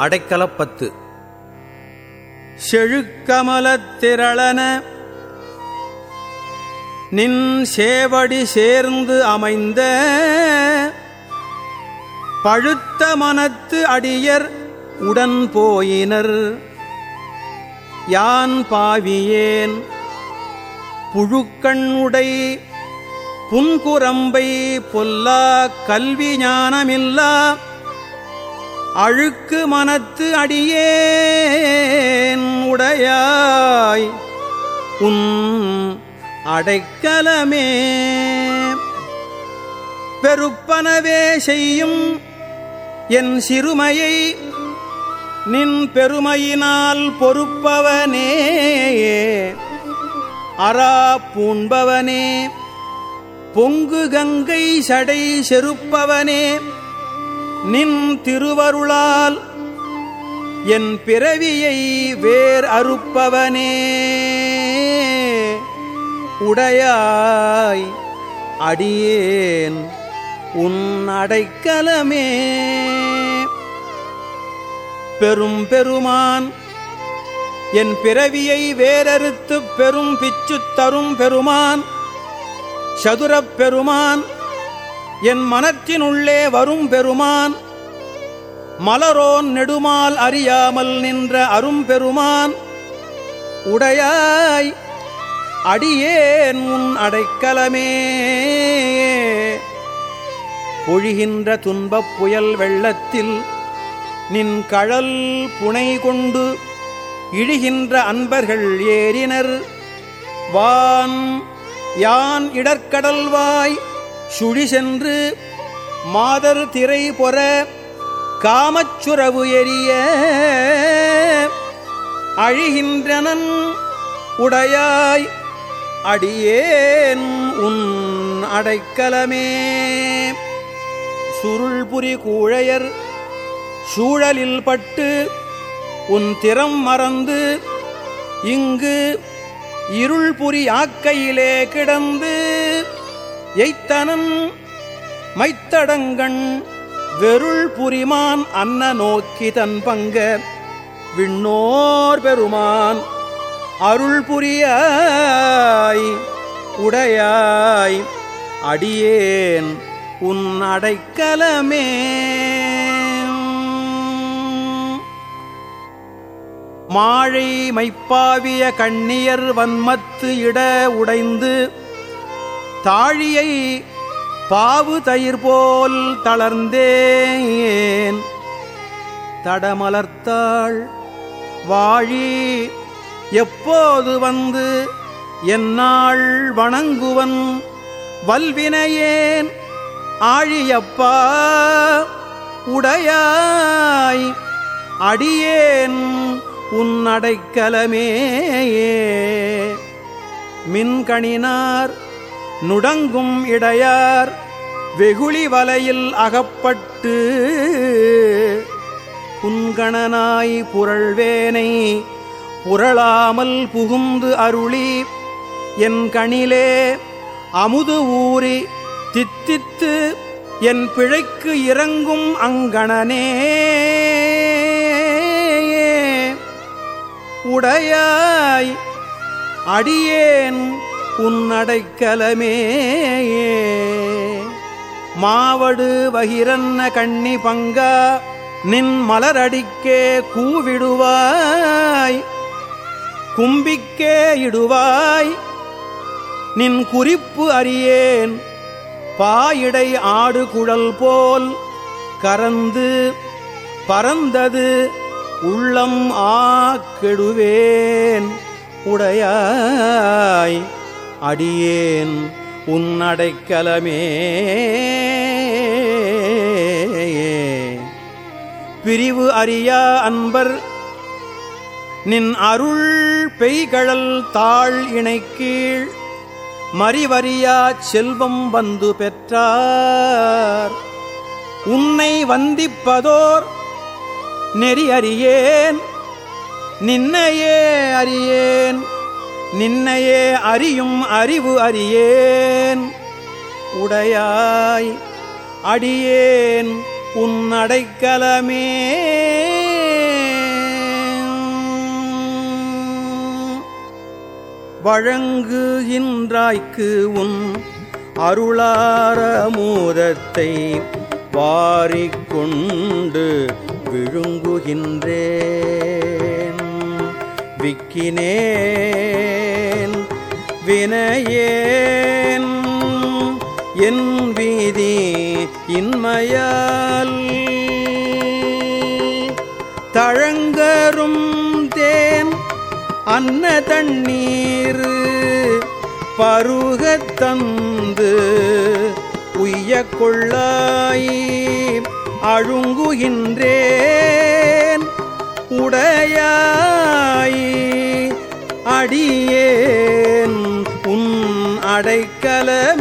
அடைக்கலப்பத்து. செழுக்கமலத்திரளன நின் சேவடி சேர்ந்து அமைந்த பழுத்த மனத்து அடியர் உடன் போயினர். யான் பாவியேன்? புழுக்கண்ணுடை புன்குரம்பை பொல்லா கல்வி ஞானமில்லா அழுக்கு மனத்து அடியேன் உடையாய். உன் அடைக்கலமே பெருப்பனவே செய்யும் என் சிறுமையை நின் பெருமையினால் பொறுப்பவனே. அரா பூண்பவனே. பொங்கு கங்கை சடை செருப்பவனே. நின் திருவருளால் என் பிறவியை வேர் அறுப்பவனே. உடையாய் அடியேன் உன் அடைக்கலமே. பெரும் பெருமான் என் பிறவியை வேறறுத்து பெரும் பிச்சு தரும் பெருமான் சதுரப் பெருமான் என் மனத்தினுள்ளே வரும் பெருமான். மலரோன் நெடுமால் அறியாமல் நின்ற அரும்பெருமான். உடையாய் அடியேன் உன் அடைக்கலமே. பொழிகின்ற துன்பப் புயல் வெள்ளத்தில் நின் கழல் புனை கொண்டு இழிகின்ற அன்பர்கள் ஏறினர். வான் யான் இடர்க்கடல்வாய் சுழி சென்று மாதர் திரை பொற காமச்சுரவு எரிய அழிகின்றனன் உடையாய் அடியேன் உன் அடைக்கலமே. சுருள்புரி கூழையர் சூழலில் பட்டு உன் திறம் மறந்து இங்கு இருள்புரி ஆக்கையிலே கிடந்து எய்த்தனன் மைத்தடங்கண் வெருள் புரிமான் அன்ன நோக்கி தன் பங்க விண்ணோர் பெருமான் அருள் புரியாய் உடையாய் அடியேன் உன் அடைக்கலமே. மாழை மைப்பாவிய கண்ணியர் வன்மத்து இட உடைந்து தாழியை பாவு தயிர் போல் தளர்ந்தேன். தடமலர்த்தாள் வாழி எப்போது வந்து என்னாள் வணங்குவன்? வல்வினையேன் ஆழியப்பா உடையாய் அடியேன் உன்னடைக்கலமேயே மின்கணினார் நுடங்கும் இடையார் வெகுளி வலையில் அகப்பட்டு புன்கணனாய் புரள்வேனை புரளாமல் புகுந்து அருளி என் கணிலே அமுது ஊறி தித்தித்து என் பிழைக்கு இறங்கும் அங்கணனே. உடையாய் அடியேன் உன்னடைக்கலமே மாவடு வகிரன்ன கண்ணி பங்கா நின் மலரடிக்கே கூவிடுவாய். கும்பிக்கே இடுவாய். நின் குறிப்பு அறியேன் பாயிடை ஆடு குழல் போல் கரந்து பறந்தது உள்ளம் ஆக்கெடுவேன் உடையாய். அடியேன் உன்னடைக்கலமே. பிரிவு அறியா அன்பர் நின் அருள் பெய்கழல் தாழ் இணைக்கீழ் மறிவறியா செல்வம் வந்து பெற்றார். உன்னை வந்திப்பதோர் நெறி அறியேன் நின்னையே அறியேன். நின்னையே அறியும் அறிவு அறியேன். உடையாய் அடியேன் உன்னடைக்கலமே வழங்குகின்றாய்க்கு உன் அருளார மூதத்தை வாரிக்கொண்டு விழுங்குகின்றே விக்கினேன். வினையேன். என் வீதி இன்மையால் தழங்கரும் தேன் அன்ன தண்ணீர் பருகத் தந்து உய்ய கொள்ளாய். அழுங்குகின்றேன் உடையாய் அடியேன் உன் அடைக்கலமே